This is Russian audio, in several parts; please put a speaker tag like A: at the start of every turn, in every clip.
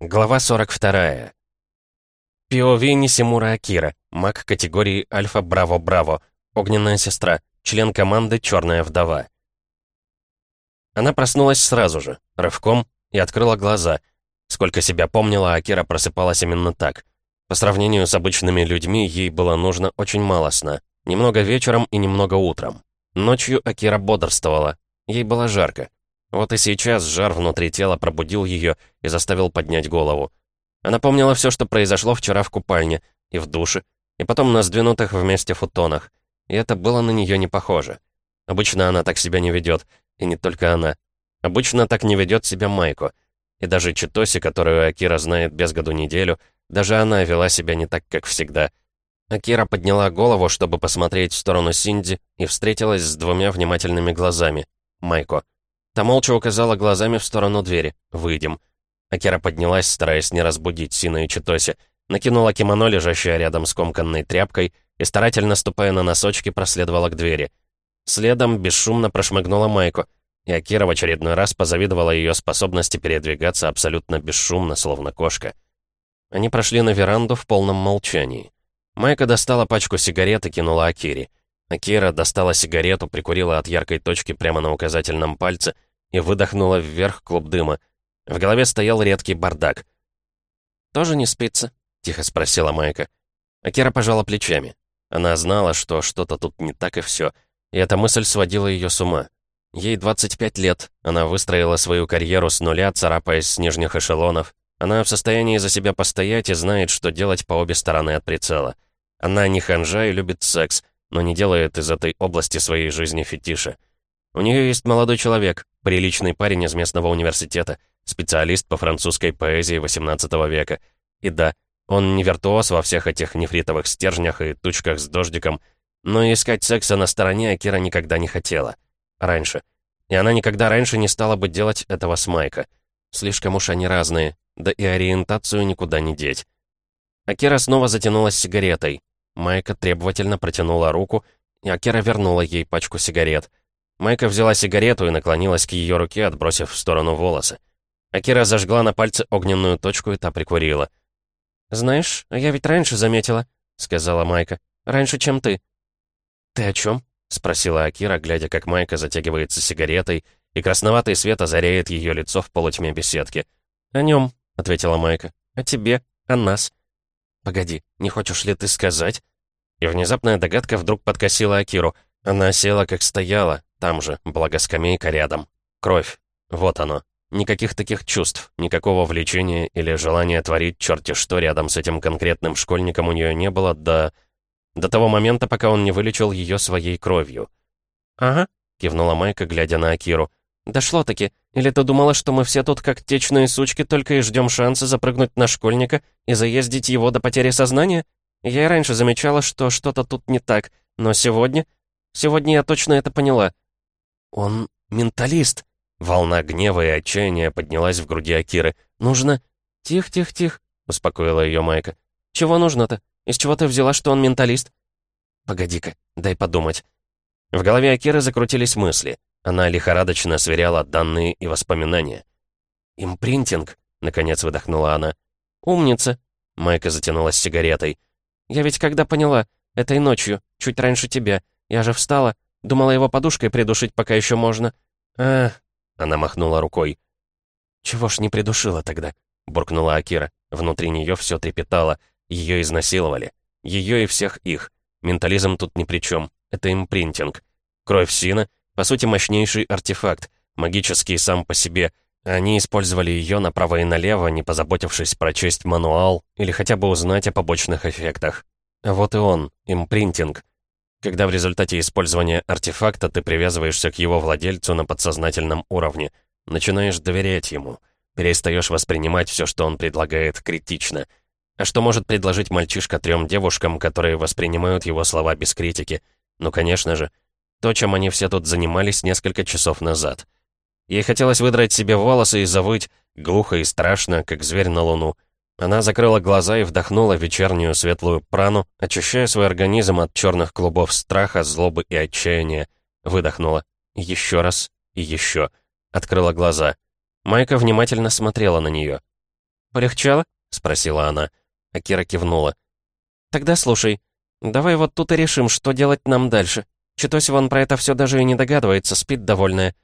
A: Глава 42. POV Нисимура Акира, маг категории Альфа Браво Браво, огненная сестра, член команды Черная вдова. Она проснулась сразу же, рывком, и открыла глаза. Сколько себя помнила, Акира просыпалась именно так. По сравнению с обычными людьми, ей было нужно очень мало сна. Немного вечером и немного утром. Ночью Акира бодрствовала. Ей было жарко. Вот и сейчас жар внутри тела пробудил ее и заставил поднять голову. Она помнила все, что произошло вчера в купальне, и в душе, и потом на сдвинутых вместе футонах. И это было на нее не похоже. Обычно она так себя не ведет, и не только она. Обычно так не ведет себя Майко. И даже Читоси, которую Акира знает без году неделю, даже она вела себя не так, как всегда. Акира подняла голову, чтобы посмотреть в сторону Синди, и встретилась с двумя внимательными глазами. Майко. Та молча указала глазами в сторону двери. «Выйдем». Акира поднялась, стараясь не разбудить Сина и Читоси, накинула кимоно, лежащее рядом с комканной тряпкой, и, старательно ступая на носочки, проследовала к двери. Следом бесшумно прошмыгнула Майку, и Акира в очередной раз позавидовала ее способности передвигаться абсолютно бесшумно, словно кошка. Они прошли на веранду в полном молчании. Майка достала пачку сигарет и кинула Акире. Акира достала сигарету, прикурила от яркой точки прямо на указательном пальце — и выдохнула вверх клуб дыма. В голове стоял редкий бардак. «Тоже не спится?» — тихо спросила Майка. Акира пожала плечами. Она знала, что что-то тут не так и все, и эта мысль сводила ее с ума. Ей 25 лет, она выстроила свою карьеру с нуля, царапаясь с нижних эшелонов. Она в состоянии за себя постоять и знает, что делать по обе стороны от прицела. Она не ханжа и любит секс, но не делает из этой области своей жизни фетиша. У нее есть молодой человек, приличный парень из местного университета, специалист по французской поэзии XVIII века. И да, он не виртуоз во всех этих нефритовых стержнях и тучках с дождиком, но искать секса на стороне Акира никогда не хотела. Раньше. И она никогда раньше не стала бы делать этого с Майка. Слишком уж они разные, да и ориентацию никуда не деть. Акира снова затянулась сигаретой. Майка требовательно протянула руку, и Акира вернула ей пачку сигарет. Майка взяла сигарету и наклонилась к ее руке, отбросив в сторону волосы. Акира зажгла на пальце огненную точку, и та прикурила. «Знаешь, я ведь раньше заметила», — сказала Майка. «Раньше, чем ты». «Ты о чем?» — спросила Акира, глядя, как Майка затягивается сигаретой, и красноватый свет озаряет ее лицо в полутьме беседки. «О нем», — ответила Майка. «О тебе, о нас». «Погоди, не хочешь ли ты сказать?» И внезапная догадка вдруг подкосила Акиру. Она села, как стояла, там же, благо скамейка рядом. Кровь. Вот оно. Никаких таких чувств, никакого влечения или желания творить черти что рядом с этим конкретным школьником у нее не было до... до того момента, пока он не вылечил ее своей кровью. «Ага», — кивнула Майка, глядя на Акиру. «Дошло-таки. Или ты думала, что мы все тут как течные сучки только и ждем шанса запрыгнуть на школьника и заездить его до потери сознания? Я и раньше замечала, что что-то тут не так, но сегодня... Сегодня я точно это поняла. «Он менталист!» Волна гнева и отчаяния поднялась в груди Акиры. «Нужно...» «Тих, тих, тих», — успокоила ее Майка. «Чего нужно-то? Из чего ты взяла, что он менталист?» «Погоди-ка, дай подумать». В голове Акиры закрутились мысли. Она лихорадочно сверяла данные и воспоминания. «Импринтинг», — наконец выдохнула она. «Умница», — Майка затянулась сигаретой. «Я ведь когда поняла, этой ночью, чуть раньше тебя, я же встала, Думала его подушкой придушить, пока еще можно. А, она махнула рукой. Чего ж не придушила тогда? буркнула Акира. Внутри нее все трепетало. Ее изнасиловали. Ее и всех их. Ментализм тут ни при чем. Это импринтинг. Кровь Сина, по сути, мощнейший артефакт, магический сам по себе. Они использовали ее направо и налево, не позаботившись прочесть мануал или хотя бы узнать о побочных эффектах. Вот и он, импринтинг когда в результате использования артефакта ты привязываешься к его владельцу на подсознательном уровне, начинаешь доверять ему, перестаешь воспринимать все, что он предлагает, критично. А что может предложить мальчишка трем девушкам, которые воспринимают его слова без критики? Ну, конечно же, то, чем они все тут занимались несколько часов назад. Ей хотелось выдрать себе волосы и завыть, глухо и страшно, как зверь на луну — она закрыла глаза и вдохнула вечернюю светлую прану, очищая свой организм от черных клубов страха, злобы и отчаяния. Выдохнула. Еще раз и еще. Открыла глаза. Майка внимательно смотрела на нее.
B: «Полегчало?»
A: — спросила она. Акира кивнула.
B: «Тогда слушай. Давай вот тут и решим, что делать нам дальше. Читоси вон про это все даже и не догадывается, спит довольная».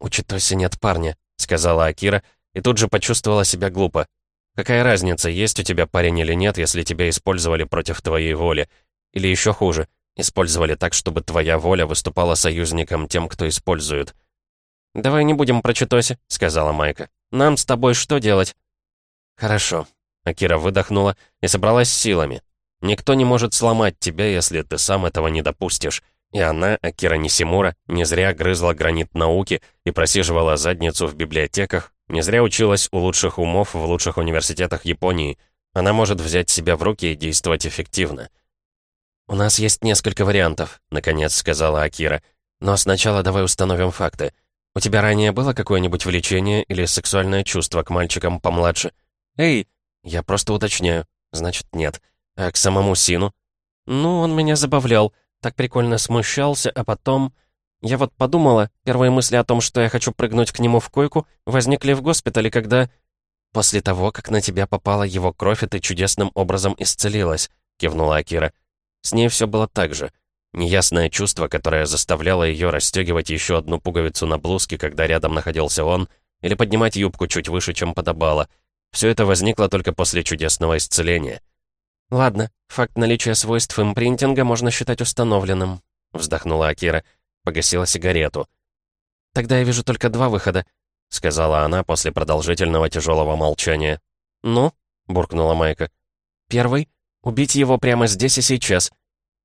A: «У Читоси нет парня», — сказала Акира, и тут же почувствовала себя глупо. «Какая разница, есть у тебя парень или нет, если тебя использовали против твоей воли? Или еще хуже, использовали так, чтобы твоя воля выступала союзником тем, кто использует?»
B: «Давай не будем про Читоси», — сказала Майка. «Нам с тобой что делать?»
A: «Хорошо». Акира выдохнула и собралась силами. «Никто не может сломать тебя, если ты сам этого не допустишь». И она, Акира Нисимура, не зря грызла гранит науки и просиживала задницу в библиотеках, не зря училась у лучших умов в лучших университетах Японии. Она может взять себя в руки и действовать эффективно. «У нас есть несколько вариантов», — наконец сказала Акира. «Но сначала давай установим факты. У тебя ранее было какое-нибудь влечение или сексуальное чувство к мальчикам помладше?» «Эй!» «Я просто уточняю. Значит, нет. А к самому Сину?»
B: «Ну, он меня забавлял. Так прикольно смущался, а потом...» Я вот подумала, первые мысли о том, что я хочу прыгнуть к нему в койку, возникли в госпитале, когда...
A: «После того, как на тебя попала его кровь, и ты чудесным образом исцелилась», — кивнула Акира. С ней все было так же. Неясное чувство, которое заставляло ее расстегивать еще одну пуговицу на блузке, когда рядом находился он, или поднимать юбку чуть выше, чем подобало — все это возникло только после чудесного исцеления.
B: «Ладно, факт наличия свойств импринтинга можно считать установленным», — вздохнула Акира. Погасила сигарету.
A: «Тогда я вижу только два выхода», — сказала она после продолжительного тяжелого молчания.
B: «Ну?»
A: — буркнула Майка.
B: «Первый — убить его прямо здесь и сейчас».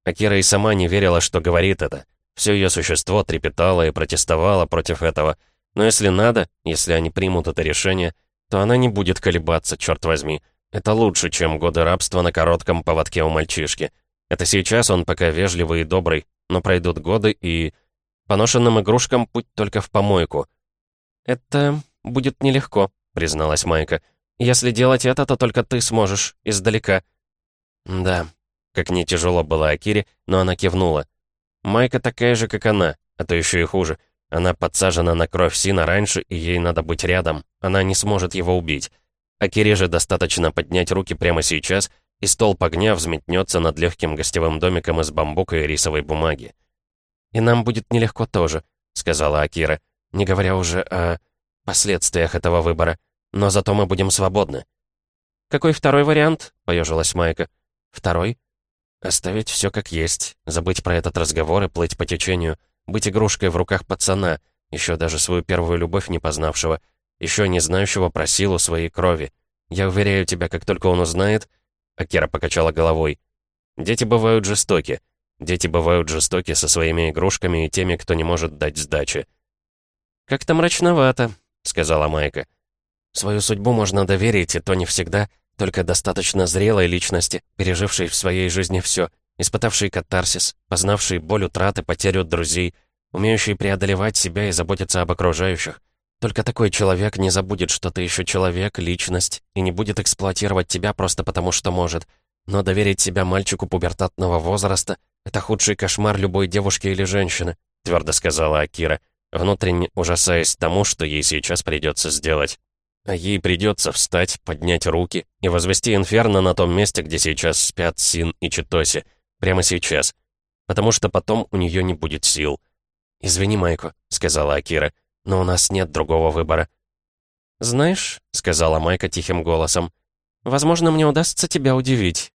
A: Акира и сама не верила, что говорит это. Все ее существо трепетало и протестовало против этого. Но если надо, если они примут это решение, то она не будет колебаться, черт возьми. Это лучше, чем годы рабства на коротком поводке у мальчишки. Это сейчас он пока вежливый и добрый, но пройдут годы и... Поношенным игрушкам путь только в помойку.
B: «Это будет нелегко», — призналась Майка. «Если делать это, то только ты сможешь, издалека».
A: «Да». Как не тяжело было Акире, но она кивнула. Майка такая же, как она, а то еще и хуже. Она подсажена на кровь Сина раньше, и ей надо быть рядом. Она не сможет его убить. А Кире же достаточно поднять руки прямо сейчас, и столб огня взметнется над легким гостевым домиком из бамбука и рисовой бумаги.
B: «И нам будет нелегко тоже», — сказала Акира, не говоря уже о последствиях этого выбора. Но зато мы будем свободны.
A: «Какой второй вариант?» — поежилась Майка.
B: «Второй?»
A: «Оставить все как есть, забыть про этот разговор и плыть по течению». Быть игрушкой в руках пацана, еще даже свою первую любовь не познавшего, еще не знающего про силу своей крови. Я уверяю тебя, как только он узнает...» Акира покачала головой. «Дети бывают жестоки. Дети бывают жестоки со своими игрушками и теми, кто не может дать сдачи».
B: «Как-то мрачновато», — сказала Майка.
A: «Свою судьбу можно доверить, и то не всегда, только достаточно зрелой личности, пережившей в своей жизни все, испытавший катарсис, познавший боль утраты, потерю друзей, умеющий преодолевать себя и заботиться об окружающих. Только такой человек не забудет, что ты еще человек, личность, и не будет эксплуатировать тебя просто потому, что может. Но доверить себя мальчику пубертатного возраста — это худший кошмар любой девушки или женщины, твердо сказала Акира, внутренне ужасаясь тому, что ей сейчас придется сделать. А ей придется встать, поднять руки и возвести инферно на том месте, где сейчас спят Син и Читоси — Прямо сейчас. Потому что потом у нее не будет сил. «Извини, Майко», — сказала Акира, — «но у нас нет другого выбора».
B: «Знаешь», — сказала Майка тихим голосом, — «возможно, мне удастся тебя удивить.